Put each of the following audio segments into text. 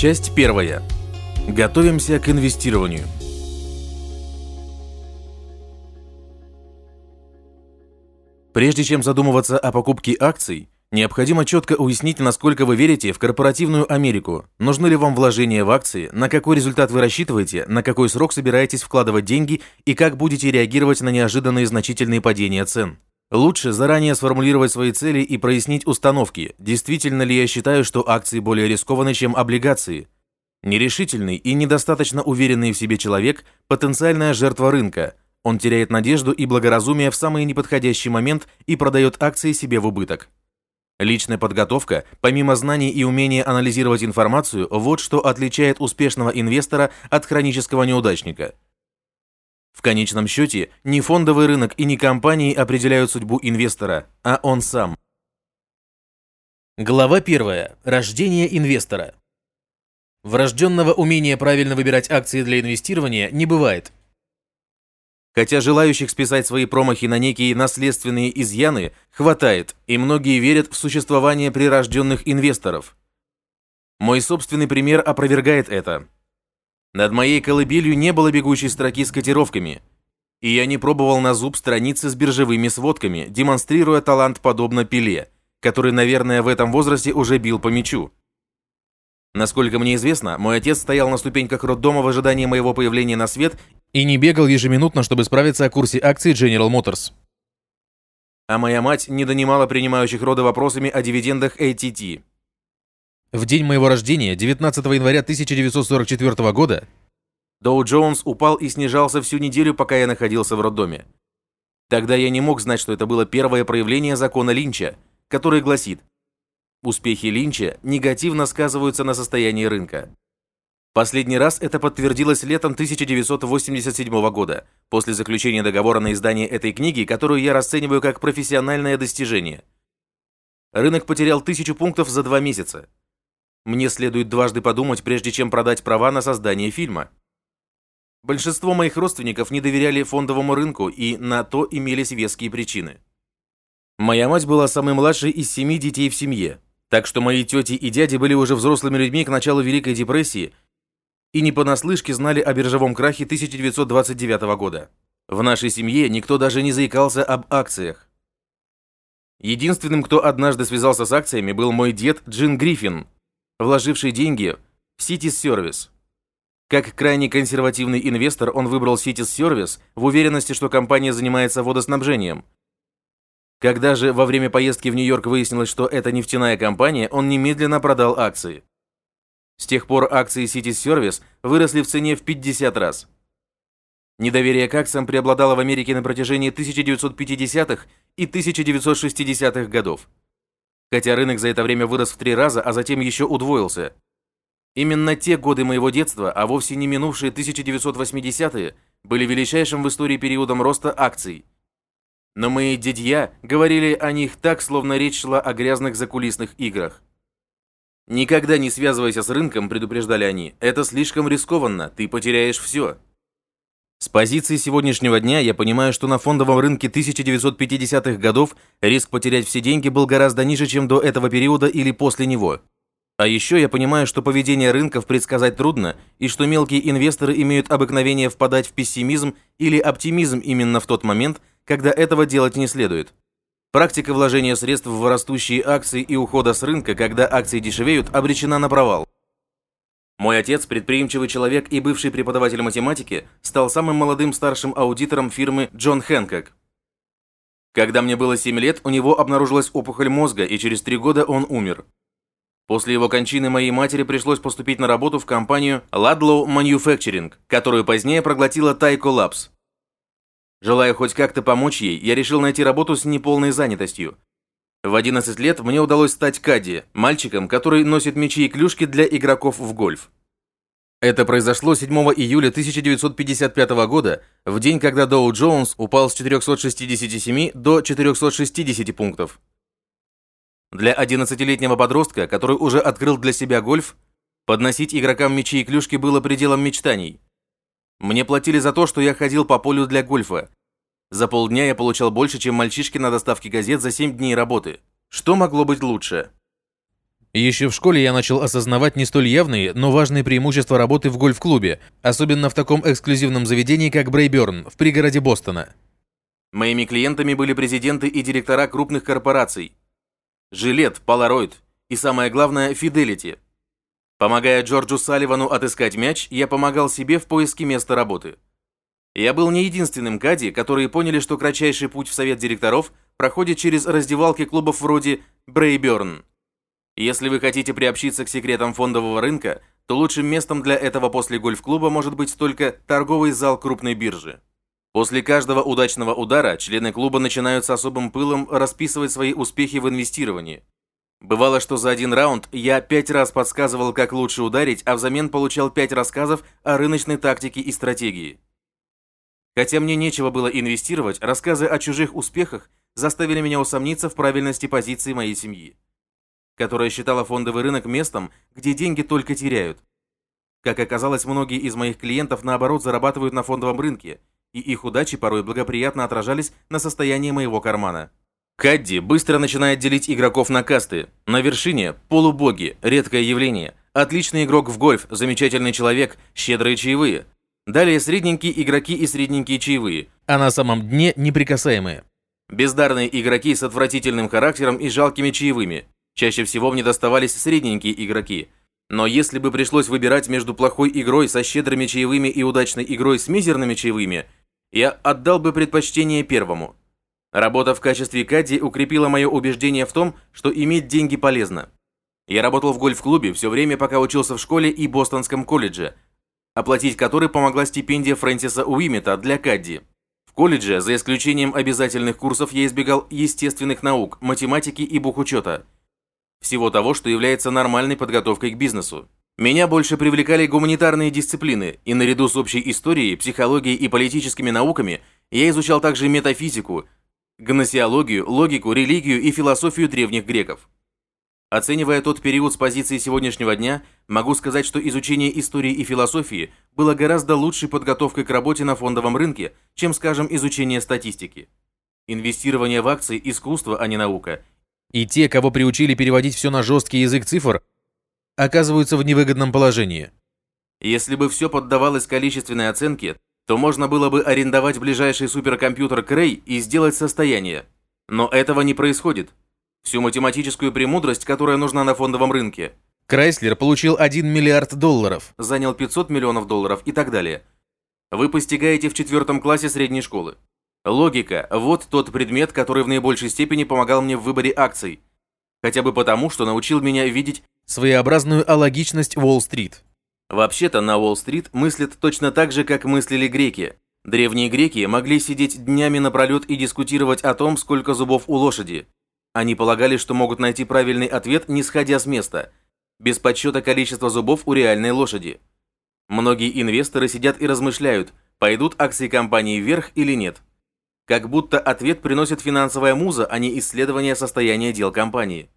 Часть первая. Готовимся к инвестированию. Прежде чем задумываться о покупке акций, необходимо четко уяснить, насколько вы верите в корпоративную Америку, нужны ли вам вложения в акции, на какой результат вы рассчитываете, на какой срок собираетесь вкладывать деньги и как будете реагировать на неожиданные значительные падения цен. Лучше заранее сформулировать свои цели и прояснить установки, действительно ли я считаю, что акции более рискованы, чем облигации. Нерешительный и недостаточно уверенный в себе человек – потенциальная жертва рынка. Он теряет надежду и благоразумие в самый неподходящий момент и продает акции себе в убыток. Личная подготовка, помимо знаний и умения анализировать информацию, вот что отличает успешного инвестора от хронического неудачника – в конечном счете, не фондовый рынок и не компании определяют судьбу инвестора, а он сам. Глава 1. Рождение инвестора. Врожденного умения правильно выбирать акции для инвестирования не бывает. Хотя желающих списать свои промахи на некие наследственные изъяны хватает, и многие верят в существование прирожденных инвесторов. Мой собственный пример опровергает это. Над моей колыбелью не было бегущей строки с котировками, и я не пробовал на зуб страницы с биржевыми сводками, демонстрируя талант подобно Пеле, который, наверное, в этом возрасте уже бил по мячу. Насколько мне известно, мой отец стоял на ступеньках роддома в ожидании моего появления на свет и не бегал ежеминутно, чтобы справиться о курсе акций General Motors. А моя мать не донимала принимающих роды вопросами о дивидендах ATT. В день моего рождения, 19 января 1944 года, Доу Джонс упал и снижался всю неделю, пока я находился в роддоме. Тогда я не мог знать, что это было первое проявление закона Линча, который гласит, успехи Линча негативно сказываются на состоянии рынка. Последний раз это подтвердилось летом 1987 года, после заключения договора на издание этой книги, которую я расцениваю как профессиональное достижение. Рынок потерял тысячу пунктов за два месяца. Мне следует дважды подумать, прежде чем продать права на создание фильма. Большинство моих родственников не доверяли фондовому рынку, и на то имелись веские причины. Моя мать была самой младшей из семи детей в семье, так что мои тети и дяди были уже взрослыми людьми к началу Великой депрессии и не понаслышке знали о биржевом крахе 1929 года. В нашей семье никто даже не заикался об акциях. Единственным, кто однажды связался с акциями, был мой дед Джин Гриффин, вложивший деньги в Cities Service. Как крайне консервативный инвестор, он выбрал Cities Service в уверенности, что компания занимается водоснабжением. Когда же во время поездки в Нью-Йорк выяснилось, что это нефтяная компания, он немедленно продал акции. С тех пор акции Cities Service выросли в цене в 50 раз. Недоверие к акциям преобладало в Америке на протяжении 1950-х и 1960-х годов хотя рынок за это время вырос в три раза, а затем еще удвоился. Именно те годы моего детства, а вовсе не минувшие 1980-е, были величайшим в истории периодом роста акций. Но мои дядья говорили о них так, словно речь шла о грязных закулисных играх. «Никогда не связывайся с рынком», – предупреждали они. «Это слишком рискованно, ты потеряешь все». С позиции сегодняшнего дня я понимаю, что на фондовом рынке 1950-х годов риск потерять все деньги был гораздо ниже, чем до этого периода или после него. А еще я понимаю, что поведение рынков предсказать трудно, и что мелкие инвесторы имеют обыкновение впадать в пессимизм или оптимизм именно в тот момент, когда этого делать не следует. Практика вложения средств в растущие акции и ухода с рынка, когда акции дешевеют, обречена на провал. Мой отец, предприимчивый человек и бывший преподаватель математики, стал самым молодым старшим аудитором фирмы Джон Хэнкок. Когда мне было 7 лет, у него обнаружилась опухоль мозга, и через 3 года он умер. После его кончины моей матери пришлось поступить на работу в компанию Ladlow Manufacturing, которую позднее проглотила Tyco Labs. Желая хоть как-то помочь ей, я решил найти работу с неполной занятостью, в 11 лет мне удалось стать кадди, мальчиком, который носит мячи и клюшки для игроков в гольф. Это произошло 7 июля 1955 года, в день, когда Доу Джонс упал с 467 до 460 пунктов. Для 11-летнего подростка, который уже открыл для себя гольф, подносить игрокам мячи и клюшки было пределом мечтаний. Мне платили за то, что я ходил по полю для гольфа, за полдня я получал больше, чем мальчишки на доставке газет за 7 дней работы. Что могло быть лучше? Еще в школе я начал осознавать не столь явные, но важные преимущества работы в гольф-клубе, особенно в таком эксклюзивном заведении, как Брейберн, в пригороде Бостона. Моими клиентами были президенты и директора крупных корпораций. Жилет, Polaroid и, самое главное, Fidelity. Помогая Джорджу Салливану отыскать мяч, я помогал себе в поиске места работы. Я был не единственным кади, которые поняли, что кратчайший путь в совет директоров проходит через раздевалки клубов вроде Брейберн. Если вы хотите приобщиться к секретам фондового рынка, то лучшим местом для этого после гольф-клуба может быть только торговый зал крупной биржи. После каждого удачного удара члены клуба начинают с особым пылом расписывать свои успехи в инвестировании. Бывало, что за один раунд я пять раз подсказывал, как лучше ударить, а взамен получал пять рассказов о рыночной тактике и стратегии. Хотя мне нечего было инвестировать, рассказы о чужих успехах заставили меня усомниться в правильности позиции моей семьи которая считала фондовый рынок местом, где деньги только теряют. Как оказалось, многие из моих клиентов наоборот зарабатывают на фондовом рынке, и их удачи порой благоприятно отражались на состоянии моего кармана. Кадди быстро начинает делить игроков на касты. На вершине – полубоги, редкое явление. Отличный игрок в гольф, замечательный человек, щедрые чаевые. Далее средненькие игроки и средненькие чаевые, а на самом дне – неприкасаемые. Бездарные игроки с отвратительным характером и жалкими чаевыми. Чаще всего мне доставались средненькие игроки. Но если бы пришлось выбирать между плохой игрой со щедрыми чаевыми и удачной игрой с мизерными чаевыми, я отдал бы предпочтение первому. Работа в качестве кадди укрепила мое убеждение в том, что иметь деньги полезно. Я работал в гольф-клубе все время, пока учился в школе и Бостонском колледже, оплатить который помогла стипендия Фрэнсиса Уимета для кадди. В колледже, за исключением обязательных курсов, я избегал естественных наук, математики и бухучета – всего того, что является нормальной подготовкой к бизнесу. Меня больше привлекали гуманитарные дисциплины, и наряду с общей историей, психологией и политическими науками я изучал также метафизику, гносеологию, логику, религию и философию древних греков. Оценивая тот период с позиции сегодняшнего дня, могу сказать, что изучение истории и философии было гораздо лучшей подготовкой к работе на фондовом рынке, чем, скажем, изучение статистики. Инвестирование в акции – искусство, а не наука, и те, кого приучили переводить все на жесткий язык цифр, оказываются в невыгодном положении. Если бы все поддавалось количественной оценке, то можно было бы арендовать ближайший суперкомпьютер Крей и сделать состояние. Но этого не происходит. Всю математическую премудрость, которая нужна на фондовом рынке. Крайслер получил 1 миллиард долларов, занял 500 миллионов долларов и так далее. Вы постигаете в четвертом классе средней школы. Логика – вот тот предмет, который в наибольшей степени помогал мне в выборе акций. Хотя бы потому, что научил меня видеть своеобразную алогичность Уолл-стрит. Вообще-то на Уолл-стрит мыслят точно так же, как мыслили греки. Древние греки могли сидеть днями напролет и дискутировать о том, сколько зубов у лошади. Они полагали, что могут найти правильный ответ, не сходя с места, без подсчета количества зубов у реальной лошади. Многие инвесторы сидят и размышляют, пойдут акции компании вверх или нет. Как будто ответ приносит финансовая муза, а не исследование состояния дел компании.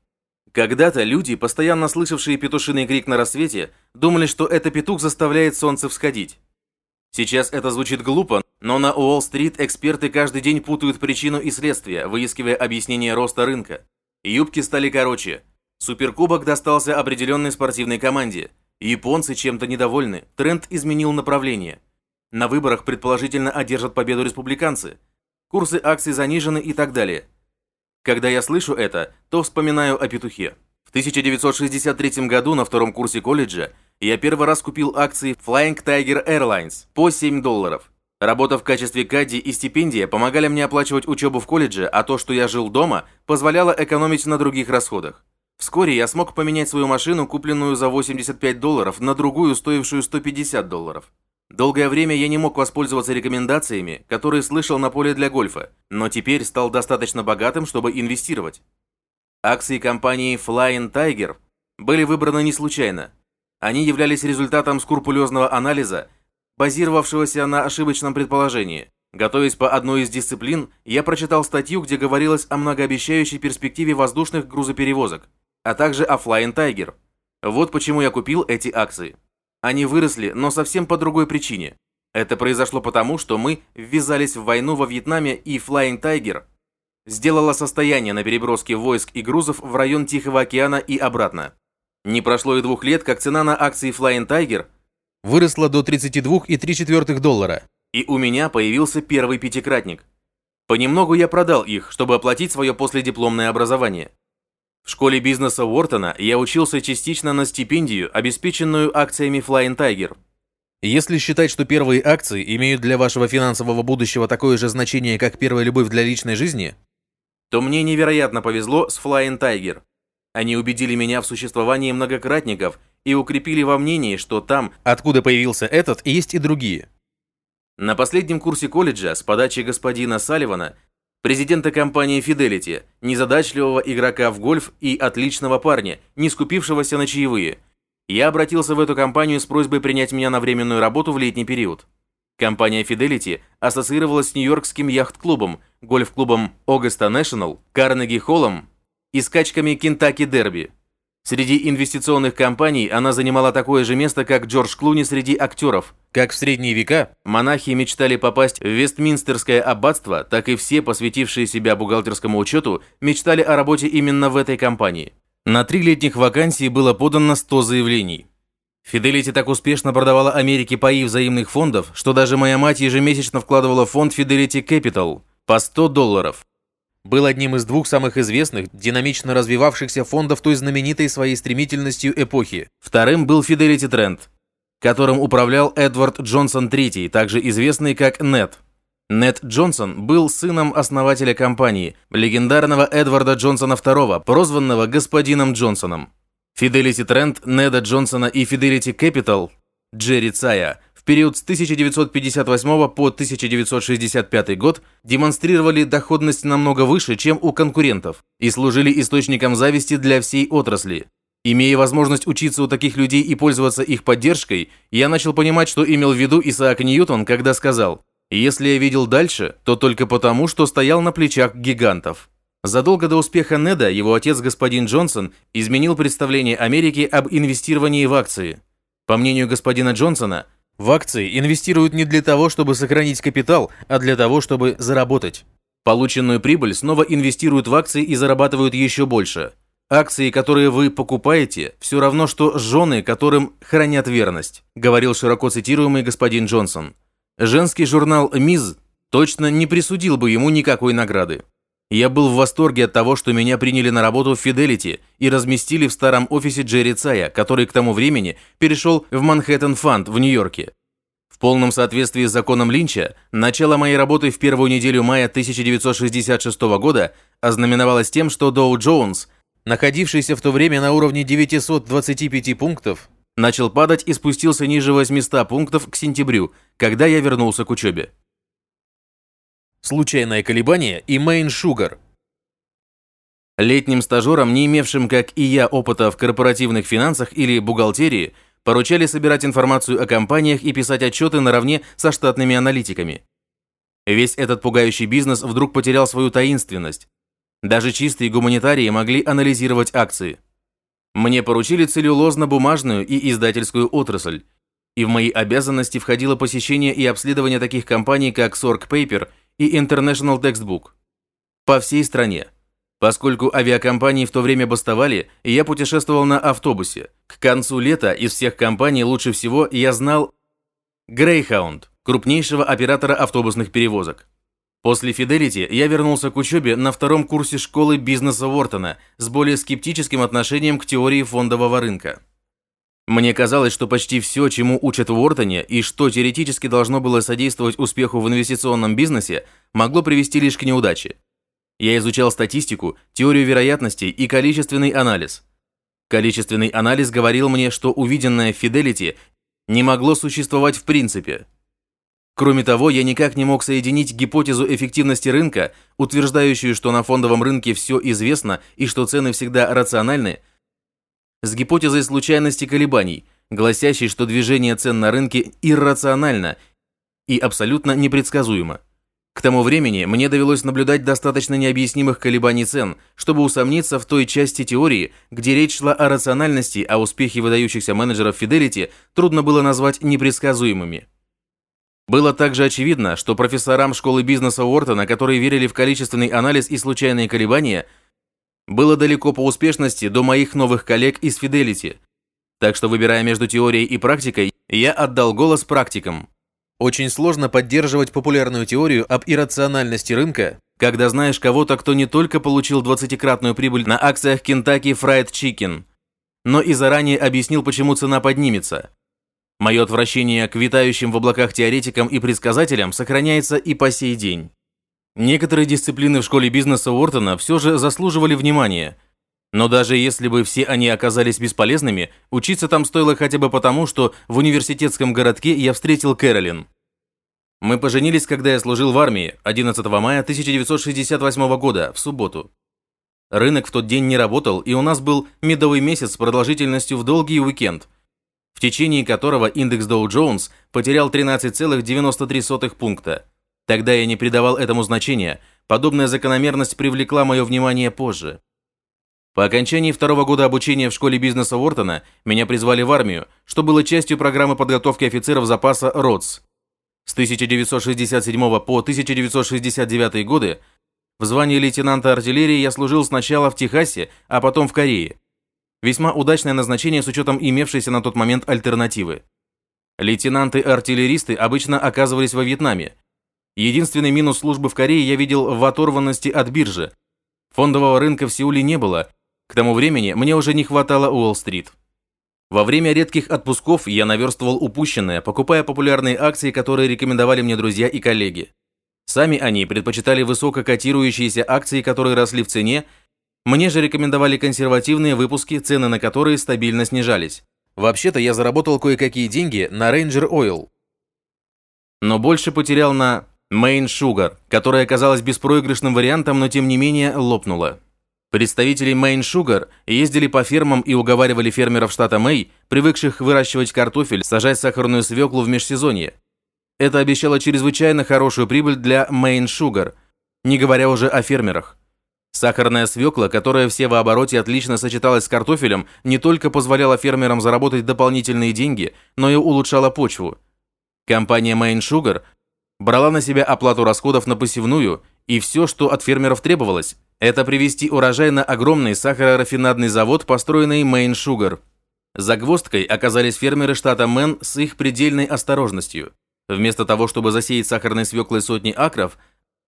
Когда-то люди, постоянно слышавшие петушиный крик на рассвете, думали, что это петух заставляет солнце всходить. Сейчас это звучит глупо, но на Уолл-стрит эксперты каждый день путают причину и следствие, выискивая объяснение роста рынка. Юбки стали короче. Суперкубок достался определенной спортивной команде. Японцы чем-то недовольны, тренд изменил направление. На выборах предположительно одержат победу республиканцы – курсы акций занижены и так далее. Когда я слышу это, то вспоминаю о петухе. В 1963 году на втором курсе колледжа я первый раз купил акции Flying Tiger Airlines по 7 долларов. Работа в качестве кадди и стипендия помогали мне оплачивать учебу в колледже, а то, что я жил дома, позволяло экономить на других расходах. Вскоре я смог поменять свою машину, купленную за 85 долларов, на другую, стоившую 150 долларов. Долгое время я не мог воспользоваться рекомендациями, которые слышал на поле для гольфа, но теперь стал достаточно богатым, чтобы инвестировать. Акции компании Flying Tiger были выбраны не случайно. Они являлись результатом скрупулезного анализа, базировавшегося на ошибочном предположении. Готовясь по одной из дисциплин, я прочитал статью, где говорилось о многообещающей перспективе воздушных грузоперевозок, а также о Flying Tiger. Вот почему я купил эти акции. Они выросли, но совсем по другой причине. Это произошло потому, что мы ввязались в войну во Вьетнаме и Flying Tiger сделала состояние на переброске войск и грузов в район Тихого океана и обратно. Не прошло и двух лет, как цена на акции Flying Tiger выросла до 32,3 доллара, и у меня появился первый пятикратник. Понемногу я продал их, чтобы оплатить свое последипломное образование. В школе бизнеса Уортона я учился частично на стипендию, обеспеченную акциями Flying Tiger. Если считать, что первые акции имеют для вашего финансового будущего такое же значение, как первая любовь для личной жизни, то мне невероятно повезло с Flying Tiger. Они убедили меня в существовании многократников и укрепили во мнении, что там, откуда появился этот, есть и другие. На последнем курсе колледжа с подачи господина Салливана президента компании Fidelity, незадачливого игрока в гольф и отличного парня, не скупившегося на чаевые. Я обратился в эту компанию с просьбой принять меня на временную работу в летний период. Компания Fidelity ассоциировалась с Нью-Йоркским яхт-клубом, гольф-клубом Augusta National, Карнеги-Холлом и скачками Кентаки Дерби. Среди инвестиционных компаний она занимала такое же место, как Джордж Клуни среди актеров. Как в средние века монахи мечтали попасть в Вестминстерское аббатство, так и все, посвятившие себя бухгалтерскому учету, мечтали о работе именно в этой компании. На три летних вакансии было подано 100 заявлений. Fidelity так успешно продавала Америке паи взаимных фондов, что даже моя мать ежемесячно вкладывала в фонд Fidelity Capital по 100 долларов был одним из двух самых известных, динамично развивавшихся фондов той знаменитой своей стремительностью эпохи. Вторым был Fidelity Trend, которым управлял Эдвард Джонсон III, также известный как Нет. Нет Джонсон был сыном основателя компании, легендарного Эдварда Джонсона II, прозванного господином Джонсоном. Fidelity Trend, Неда Джонсона и Fidelity Capital Джерри Цая в период с 1958 по 1965 год демонстрировали доходность намного выше, чем у конкурентов, и служили источником зависти для всей отрасли. Имея возможность учиться у таких людей и пользоваться их поддержкой, я начал понимать, что имел в виду Исаак Ньютон, когда сказал «Если я видел дальше, то только потому, что стоял на плечах гигантов». Задолго до успеха Неда его отец господин Джонсон изменил представление Америки об инвестировании в акции. По мнению господина Джонсона, в акции инвестируют не для того, чтобы сохранить капитал, а для того, чтобы заработать. Полученную прибыль снова инвестируют в акции и зарабатывают еще больше. Акции, которые вы покупаете, все равно, что жены, которым хранят верность, говорил широко цитируемый господин Джонсон. Женский журнал «Миз» точно не присудил бы ему никакой награды. Я был в восторге от того, что меня приняли на работу в Fidelity и разместили в старом офисе Джерри Цая, который к тому времени перешел в Манхэттен Фанд в Нью-Йорке. В полном соответствии с законом Линча, начало моей работы в первую неделю мая 1966 года ознаменовалось тем, что Доу Джонс, находившийся в то время на уровне 925 пунктов, начал падать и спустился ниже 800 пунктов к сентябрю, когда я вернулся к учебе случайное колебание и Main Sugar. Летним стажерам, не имевшим, как и я, опыта в корпоративных финансах или бухгалтерии, поручали собирать информацию о компаниях и писать отчеты наравне со штатными аналитиками. Весь этот пугающий бизнес вдруг потерял свою таинственность. Даже чистые гуманитарии могли анализировать акции. Мне поручили целлюлозно-бумажную и издательскую отрасль, и в мои обязанности входило посещение и обследование таких компаний, как Sork Paper и International Textbook по всей стране. Поскольку авиакомпании в то время бастовали, я путешествовал на автобусе. К концу лета из всех компаний лучше всего я знал Greyhound, крупнейшего оператора автобусных перевозок. После Fidelity я вернулся к учебе на втором курсе школы бизнеса Уортона с более скептическим отношением к теории фондового рынка. Мне казалось, что почти все, чему учат в Уортоне, и что теоретически должно было содействовать успеху в инвестиционном бизнесе, могло привести лишь к неудаче. Я изучал статистику, теорию вероятностей и количественный анализ. Количественный анализ говорил мне, что увиденное в Fidelity не могло существовать в принципе. Кроме того, я никак не мог соединить гипотезу эффективности рынка, утверждающую, что на фондовом рынке все известно и что цены всегда рациональны, с гипотезой случайности колебаний, гласящей, что движение цен на рынке иррационально и абсолютно непредсказуемо. К тому времени мне довелось наблюдать достаточно необъяснимых колебаний цен, чтобы усомниться в той части теории, где речь шла о рациональности, а успехи выдающихся менеджеров Fidelity трудно было назвать непредсказуемыми. Было также очевидно, что профессорам школы бизнеса Уортона, которые верили в количественный анализ и случайные колебания – было далеко по успешности до моих новых коллег из Fidelity. Так что, выбирая между теорией и практикой, я отдал голос практикам. Очень сложно поддерживать популярную теорию об иррациональности рынка, когда знаешь кого-то, кто не только получил 20-кратную прибыль на акциях Kentucky Fried Chicken, но и заранее объяснил, почему цена поднимется. Мое отвращение к витающим в облаках теоретикам и предсказателям сохраняется и по сей день. Некоторые дисциплины в школе бизнеса Уортона все же заслуживали внимания. Но даже если бы все они оказались бесполезными, учиться там стоило хотя бы потому, что в университетском городке я встретил Кэролин. Мы поженились, когда я служил в армии 11 мая 1968 года, в субботу. Рынок в тот день не работал, и у нас был медовый месяц с продолжительностью в долгий уикенд, в течение которого индекс Dow Jones потерял 13,93 пункта. Тогда я не придавал этому значения, подобная закономерность привлекла мое внимание позже. По окончании второго года обучения в школе бизнеса Уортона меня призвали в армию, что было частью программы подготовки офицеров запаса РОДС. С 1967 по 1969 годы в звании лейтенанта артиллерии я служил сначала в Техасе, а потом в Корее. Весьма удачное назначение с учетом имевшейся на тот момент альтернативы. Лейтенанты-артиллеристы обычно оказывались во Вьетнаме, Единственный минус службы в Корее я видел в оторванности от биржи. Фондового рынка в Сеуле не было. К тому времени мне уже не хватало Уолл-стрит. Во время редких отпусков я наверстывал упущенное, покупая популярные акции, которые рекомендовали мне друзья и коллеги. Сами они предпочитали высоко котирующиеся акции, которые росли в цене, мне же рекомендовали консервативные выпуски, цены на которые стабильно снижались. Вообще-то я заработал кое-какие деньги на Ranger Oil. Но больше потерял на Main Sugar, которая оказалась беспроигрышным вариантом, но тем не менее лопнула. Представители Main Sugar ездили по фермам и уговаривали фермеров штата Мэй, привыкших выращивать картофель, сажать сахарную свеклу в межсезонье. Это обещало чрезвычайно хорошую прибыль для Main Sugar, не говоря уже о фермерах. Сахарная свекла, которая в обороте отлично сочеталась с картофелем, не только позволяла фермерам заработать дополнительные деньги, но и улучшала почву. Компания Main Sugar брала на себя оплату расходов на посевную, и все, что от фермеров требовалось, это привести урожай на огромный сахарорафинадный завод, построенный Main Sugar. Загвоздкой оказались фермеры штата Мэн с их предельной осторожностью. Вместо того, чтобы засеять сахарной свеклой сотни акров,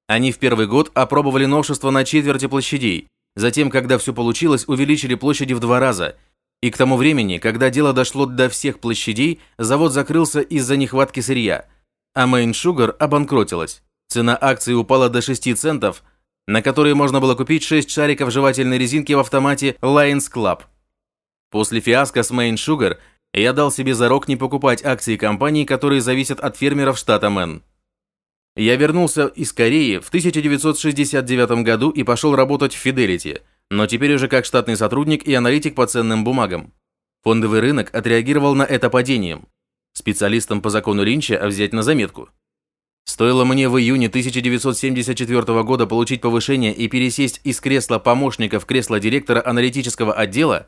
они в первый год опробовали новшество на четверти площадей, затем, когда все получилось, увеличили площади в два раза, и к тому времени, когда дело дошло до всех площадей, завод закрылся из-за нехватки сырья – а Main Sugar обанкротилась. Цена акций упала до 6 центов, на которые можно было купить 6 шариков жевательной резинки в автомате Lions Club. После фиаско с Main Sugar я дал себе зарок не покупать акции компаний, которые зависят от фермеров штата Мэн. Я вернулся из Кореи в 1969 году и пошел работать в Fidelity, но теперь уже как штатный сотрудник и аналитик по ценным бумагам. Фондовый рынок отреагировал на это падением специалистам по закону Линча а взять на заметку. Стоило мне в июне 1974 года получить повышение и пересесть из кресла помощника в кресло директора аналитического отдела,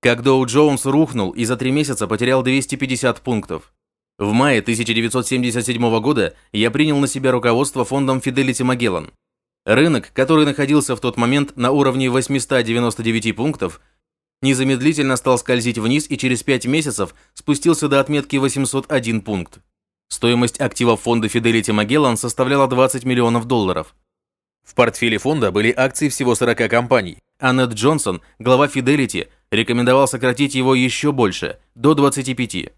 как Доу Джонс рухнул и за три месяца потерял 250 пунктов. В мае 1977 года я принял на себя руководство фондом Fidelity Magellan. Рынок, который находился в тот момент на уровне 899 пунктов, незамедлительно стал скользить вниз и через 5 месяцев спустился до отметки 801 пункт. Стоимость активов фонда Fidelity Magellan составляла 20 миллионов долларов. В портфеле фонда были акции всего 40 компаний, а Нед Джонсон, глава Fidelity, рекомендовал сократить его еще больше, до 25.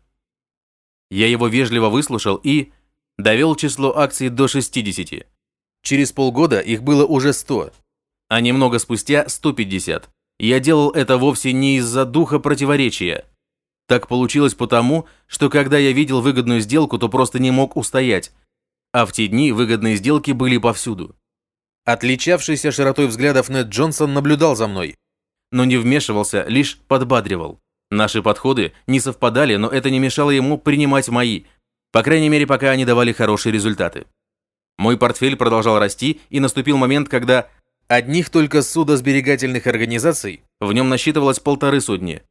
Я его вежливо выслушал и довел число акций до 60. Через полгода их было уже 100, а немного спустя 150. Я делал это вовсе не из-за духа противоречия. Так получилось потому, что когда я видел выгодную сделку, то просто не мог устоять. А в те дни выгодные сделки были повсюду. Отличавшийся широтой взглядов Нед Джонсон наблюдал за мной, но не вмешивался, лишь подбадривал. Наши подходы не совпадали, но это не мешало ему принимать мои, по крайней мере, пока они давали хорошие результаты. Мой портфель продолжал расти, и наступил момент, когда Одних только судосберегательных организаций в нем насчитывалось полторы сотни.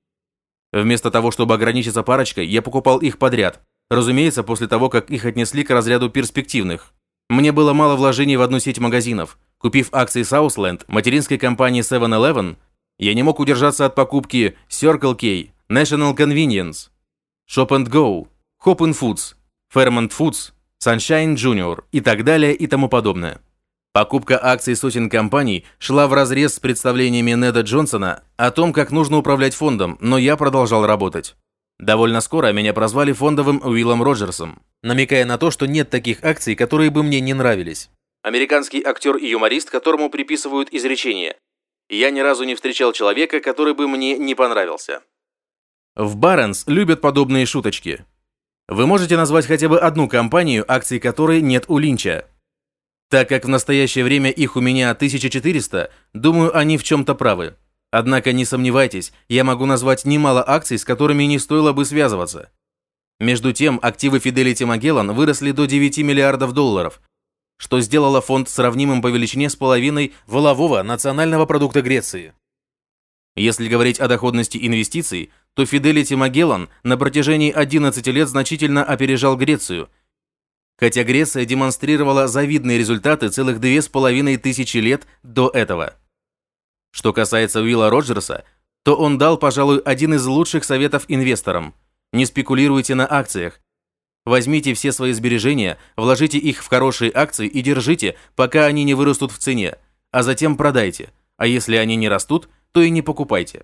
Вместо того, чтобы ограничиться парочкой, я покупал их подряд, разумеется, после того, как их отнесли к разряду перспективных. Мне было мало вложений в одну сеть магазинов. Купив акции Southland, материнской компании 7-Eleven, Я не мог удержаться от покупки Circle K, National Convenience, Shop and Go, Hopin Foods, Fairmont Foods, Sunshine Junior и так далее и тому подобное. Покупка акций сотен компаний шла вразрез с представлениями Неда Джонсона о том, как нужно управлять фондом, но я продолжал работать. Довольно скоро меня прозвали фондовым Уиллом Роджерсом, намекая на то, что нет таких акций, которые бы мне не нравились. Американский актер и юморист, которому приписывают изречение «Я ни разу не встречал человека, который бы мне не понравился». В Баренс любят подобные шуточки. Вы можете назвать хотя бы одну компанию, акций которой нет у Линча – так как в настоящее время их у меня 1400, думаю, они в чем-то правы. Однако не сомневайтесь, я могу назвать немало акций, с которыми не стоило бы связываться. Между тем, активы Fidelity Magellan выросли до 9 миллиардов долларов, что сделало фонд сравнимым по величине с половиной волового национального продукта Греции. Если говорить о доходности инвестиций, то Fidelity Magellan на протяжении 11 лет значительно опережал Грецию – хотя Греция демонстрировала завидные результаты целых две с половиной тысячи лет до этого. Что касается Уилла Роджерса, то он дал, пожалуй, один из лучших советов инвесторам. Не спекулируйте на акциях. Возьмите все свои сбережения, вложите их в хорошие акции и держите, пока они не вырастут в цене, а затем продайте. А если они не растут, то и не покупайте.